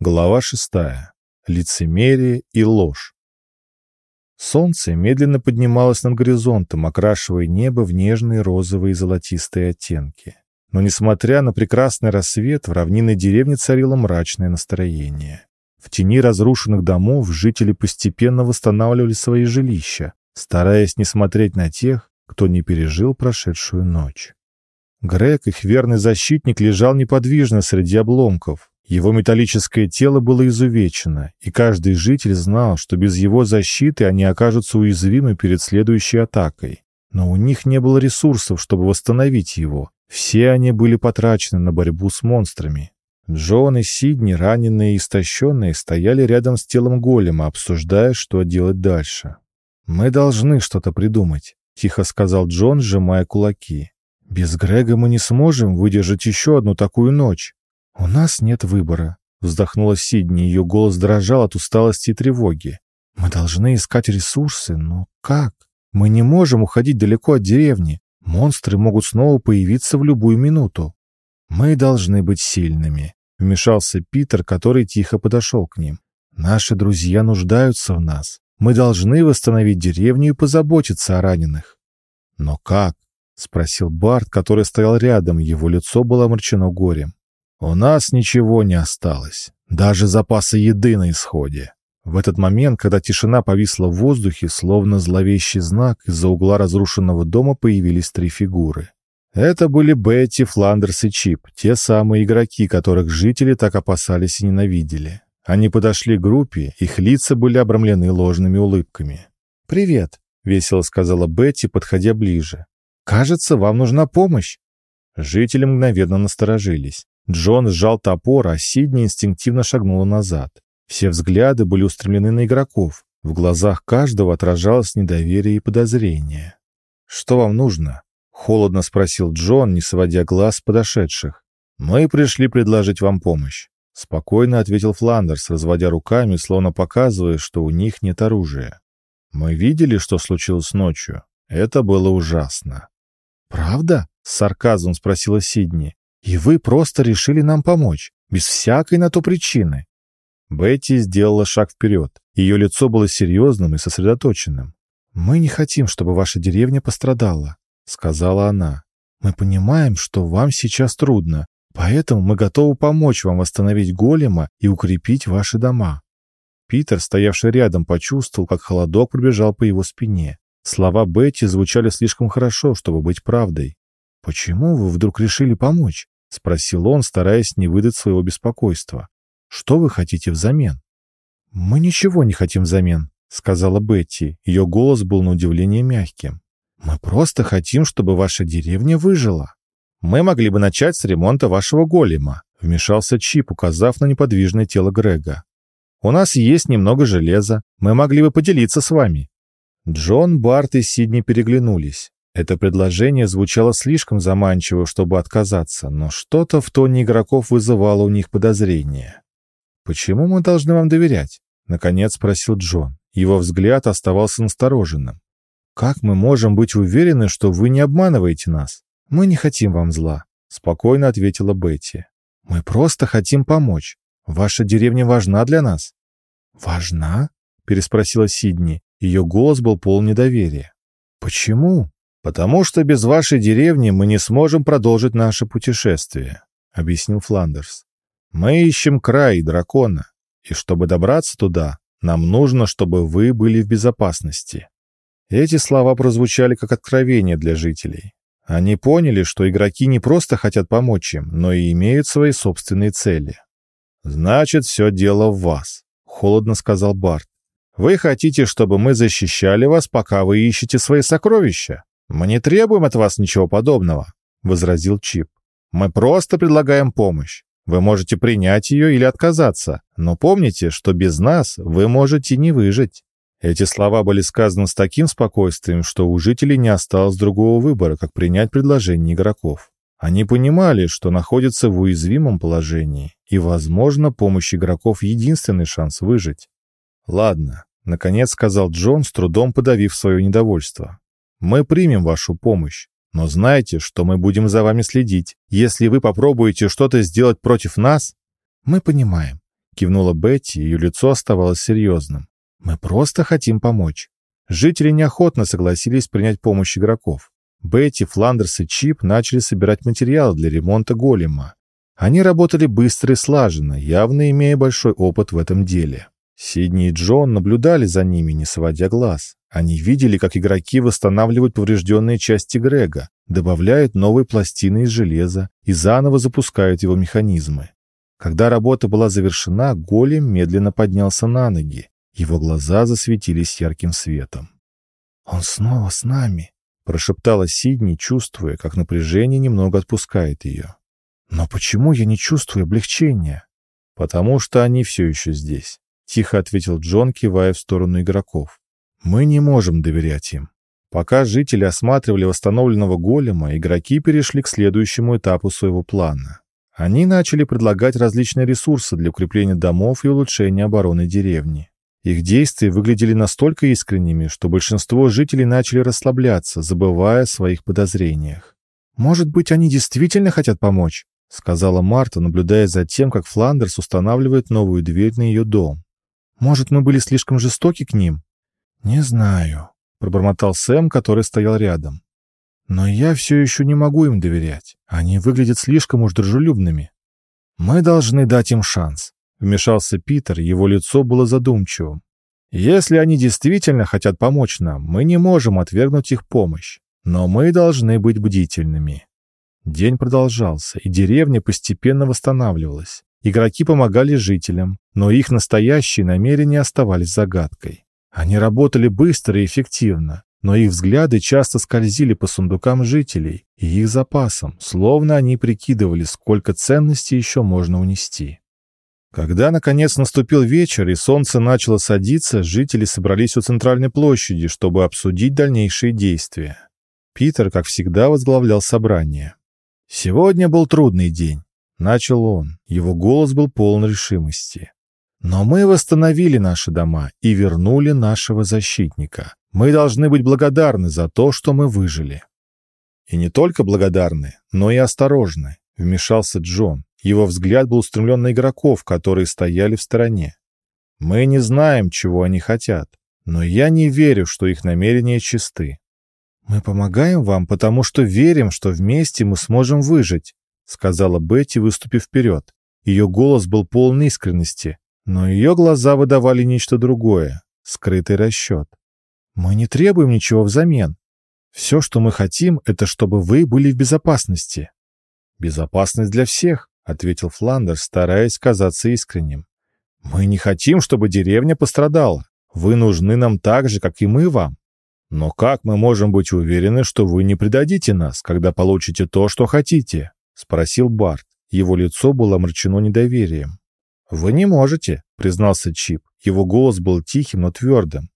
Глава шестая. Лицемерие и ложь. Солнце медленно поднималось над горизонтом, окрашивая небо в нежные розовые и золотистые оттенки. Но, несмотря на прекрасный рассвет, в равнинной деревне царило мрачное настроение. В тени разрушенных домов жители постепенно восстанавливали свои жилища, стараясь не смотреть на тех, кто не пережил прошедшую ночь. Грег, их верный защитник, лежал неподвижно среди обломков. Его металлическое тело было изувечено, и каждый житель знал, что без его защиты они окажутся уязвимы перед следующей атакой. Но у них не было ресурсов, чтобы восстановить его. Все они были потрачены на борьбу с монстрами. Джон и Сидни, раненые и истощенные, стояли рядом с телом голема, обсуждая, что делать дальше. «Мы должны что-то придумать», — тихо сказал Джон, сжимая кулаки. «Без Грега мы не сможем выдержать еще одну такую ночь». «У нас нет выбора», — вздохнула Сидни, ее голос дрожал от усталости и тревоги. «Мы должны искать ресурсы, но как? Мы не можем уходить далеко от деревни. Монстры могут снова появиться в любую минуту. Мы должны быть сильными. Вмешался Питер, который тихо подошел к ним. «Наши друзья нуждаются в нас. Мы должны восстановить деревню и позаботиться о раненых». «Но как?» — спросил Барт, который стоял рядом, его лицо было омрачено горем. «У нас ничего не осталось, даже запасы еды на исходе». В этот момент, когда тишина повисла в воздухе, словно зловещий знак, из-за угла разрушенного дома появились три фигуры. Это были Бетти, Фландерс и Чип, те самые игроки, которых жители так опасались и ненавидели. Они подошли к группе, их лица были обрамлены ложными улыбками. «Привет», — весело сказала Бетти, подходя ближе. «Кажется, вам нужна помощь». Жители мгновенно насторожились. Джон сжал топор, а Сидни инстинктивно шагнула назад. Все взгляды были устремлены на игроков. В глазах каждого отражалось недоверие и подозрение. «Что вам нужно?» Холодно спросил Джон, не сводя глаз с подошедших. «Мы пришли предложить вам помощь», — спокойно ответил Фландерс, разводя руками, словно показывая, что у них нет оружия. «Мы видели, что случилось ночью. Это было ужасно». «Правда?» — с сарказмом спросила Сидни. «И вы просто решили нам помочь, без всякой на то причины?» Бетти сделала шаг вперед. Ее лицо было серьезным и сосредоточенным. «Мы не хотим, чтобы ваша деревня пострадала сказала она. «Мы понимаем, что вам сейчас трудно, поэтому мы готовы помочь вам восстановить голема и укрепить ваши дома». Питер, стоявший рядом, почувствовал, как холодок пробежал по его спине. Слова Бетти звучали слишком хорошо, чтобы быть правдой. «Почему вы вдруг решили помочь?» — спросил он, стараясь не выдать своего беспокойства. «Что вы хотите взамен?» «Мы ничего не хотим взамен», — сказала Бетти. Ее голос был на удивление мягким. Мы просто хотим, чтобы ваша деревня выжила. Мы могли бы начать с ремонта вашего голема, вмешался Чип, указав на неподвижное тело Грега. У нас есть немного железа, мы могли бы поделиться с вами. Джон, Барт и Сидни переглянулись. Это предложение звучало слишком заманчиво, чтобы отказаться, но что-то в тоне игроков вызывало у них подозрение. «Почему мы должны вам доверять?» — наконец спросил Джон. Его взгляд оставался настороженным. «Как мы можем быть уверены, что вы не обманываете нас? Мы не хотим вам зла», — спокойно ответила Бетти. «Мы просто хотим помочь. Ваша деревня важна для нас». «Важна?» — переспросила Сидни. Ее голос был полон недоверия. «Почему?» «Потому что без вашей деревни мы не сможем продолжить наше путешествие», — объяснил Фландерс. «Мы ищем край дракона, и чтобы добраться туда, нам нужно, чтобы вы были в безопасности. Эти слова прозвучали как откровение для жителей. Они поняли, что игроки не просто хотят помочь им, но и имеют свои собственные цели. «Значит, все дело в вас», — холодно сказал Барт. «Вы хотите, чтобы мы защищали вас, пока вы ищете свои сокровища? Мы не требуем от вас ничего подобного», — возразил Чип. «Мы просто предлагаем помощь. Вы можете принять ее или отказаться, но помните, что без нас вы можете не выжить». Эти слова были сказаны с таким спокойствием, что у жителей не осталось другого выбора, как принять предложение игроков. Они понимали, что находятся в уязвимом положении, и, возможно, помощь игроков — единственный шанс выжить. «Ладно», — наконец сказал Джон, с трудом подавив свое недовольство. «Мы примем вашу помощь, но знайте, что мы будем за вами следить. Если вы попробуете что-то сделать против нас...» «Мы понимаем», — кивнула Бетти, ее лицо оставалось серьезным. «Мы просто хотим помочь». Жители неохотно согласились принять помощь игроков. Бетти, Фландерс и Чип начали собирать материалы для ремонта голема. Они работали быстро и слаженно, явно имея большой опыт в этом деле. Сидни и Джон наблюдали за ними, не сводя глаз. Они видели, как игроки восстанавливают поврежденные части Грега, добавляют новые пластины из железа и заново запускают его механизмы. Когда работа была завершена, голем медленно поднялся на ноги. Его глаза засветились ярким светом. «Он снова с нами», — прошептала Сидни, чувствуя, как напряжение немного отпускает ее. «Но почему я не чувствую облегчения?» «Потому что они все еще здесь», — тихо ответил Джон, кивая в сторону игроков. «Мы не можем доверять им. Пока жители осматривали восстановленного голема, игроки перешли к следующему этапу своего плана. Они начали предлагать различные ресурсы для укрепления домов и улучшения обороны деревни. Их действия выглядели настолько искренними, что большинство жителей начали расслабляться, забывая о своих подозрениях. «Может быть, они действительно хотят помочь?» — сказала Марта, наблюдая за тем, как Фландерс устанавливает новую дверь на ее дом. «Может, мы были слишком жестоки к ним?» «Не знаю», — пробормотал Сэм, который стоял рядом. «Но я все еще не могу им доверять. Они выглядят слишком уж дружелюбными. Мы должны дать им шанс», — вмешался Питер, его лицо было задумчивым. «Если они действительно хотят помочь нам, мы не можем отвергнуть их помощь, но мы должны быть бдительными». День продолжался, и деревня постепенно восстанавливалась. Игроки помогали жителям, но их настоящие намерения оставались загадкой. Они работали быстро и эффективно, но их взгляды часто скользили по сундукам жителей и их запасам, словно они прикидывали, сколько ценностей еще можно унести. Когда, наконец, наступил вечер и солнце начало садиться, жители собрались у центральной площади, чтобы обсудить дальнейшие действия. Питер, как всегда, возглавлял собрание. «Сегодня был трудный день», — начал он. Его голос был полон решимости. Но мы восстановили наши дома и вернули нашего защитника. Мы должны быть благодарны за то, что мы выжили. И не только благодарны, но и осторожны, вмешался Джон. Его взгляд был устремлен на игроков, которые стояли в стороне. Мы не знаем, чего они хотят, но я не верю, что их намерения чисты. Мы помогаем вам, потому что верим, что вместе мы сможем выжить, сказала Бетти, выступив вперед. Ее голос был полон искренности, но ее глаза выдавали нечто другое, скрытый расчет. Мы не требуем ничего взамен. Все, что мы хотим, это чтобы вы были в безопасности. Безопасность для всех, ответил Фландер, стараясь казаться искренним. Мы не хотим, чтобы деревня пострадала. Вы нужны нам так же, как и мы вам. Но как мы можем быть уверены, что вы не предадите нас, когда получите то, что хотите? спросил Барт. Его лицо было омрачено недоверием. «Вы не можете», — признался Чип. Его голос был тихим, но твердым.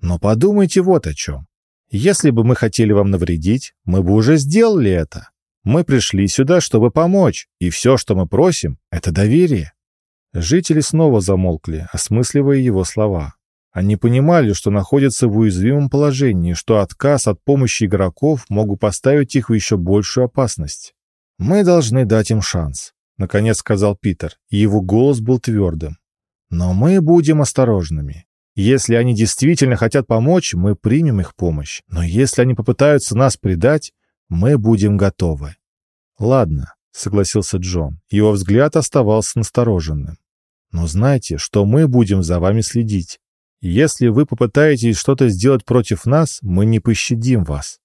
«Но подумайте вот о чем. Если бы мы хотели вам навредить, мы бы уже сделали это. Мы пришли сюда, чтобы помочь, и все, что мы просим, — это доверие». Жители снова замолкли, осмысливая его слова. Они понимали, что находятся в уязвимом положении, что отказ от помощи игроков могут поставить их в еще большую опасность. «Мы должны дать им шанс. — наконец сказал Питер, и его голос был твердым. «Но мы будем осторожными. Если они действительно хотят помочь, мы примем их помощь. Но если они попытаются нас предать, мы будем готовы». «Ладно», — согласился Джон. Его взгляд оставался настороженным. «Но знайте, что мы будем за вами следить. Если вы попытаетесь что-то сделать против нас, мы не пощадим вас».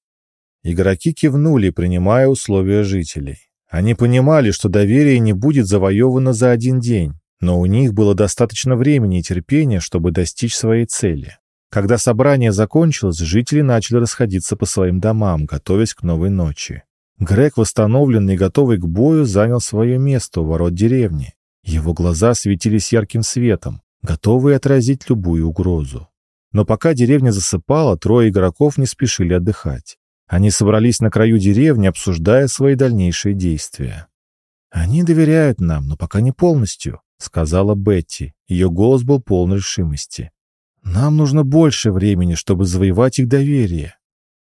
Игроки кивнули, принимая условия жителей. Они понимали, что доверие не будет завоевано за один день, но у них было достаточно времени и терпения, чтобы достичь своей цели. Когда собрание закончилось, жители начали расходиться по своим домам, готовясь к новой ночи. Грег, восстановленный и готовый к бою, занял свое место у ворот деревни. Его глаза светились ярким светом, готовые отразить любую угрозу. Но пока деревня засыпала, трое игроков не спешили отдыхать. Они собрались на краю деревни, обсуждая свои дальнейшие действия. «Они доверяют нам, но пока не полностью», — сказала Бетти. Ее голос был полон решимости. «Нам нужно больше времени, чтобы завоевать их доверие.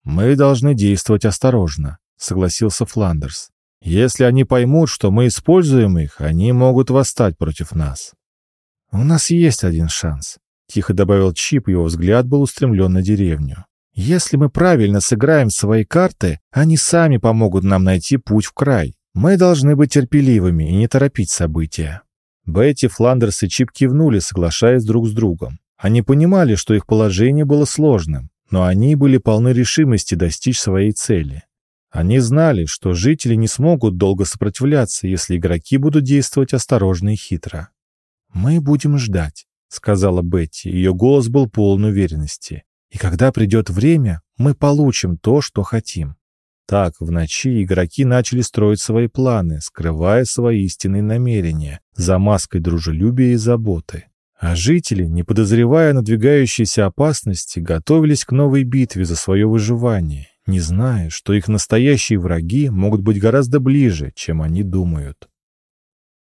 Мы должны действовать осторожно», — согласился Фландерс. «Если они поймут, что мы используем их, они могут восстать против нас». «У нас есть один шанс», — тихо добавил Чип, его взгляд был устремлен на деревню. «Если мы правильно сыграем свои карты, они сами помогут нам найти путь в край. Мы должны быть терпеливыми и не торопить события». Бетти, Фландерс и Чип кивнули, соглашаясь друг с другом. Они понимали, что их положение было сложным, но они были полны решимости достичь своей цели. Они знали, что жители не смогут долго сопротивляться, если игроки будут действовать осторожно и хитро. «Мы будем ждать», — сказала Бетти. Ее голос был полон уверенности. «И когда придет время, мы получим то, что хотим». Так, в ночи игроки начали строить свои планы, скрывая свои истинные намерения, за маской дружелюбия и заботы. А жители, не подозревая надвигающейся опасности, готовились к новой битве за свое выживание, не зная, что их настоящие враги могут быть гораздо ближе, чем они думают.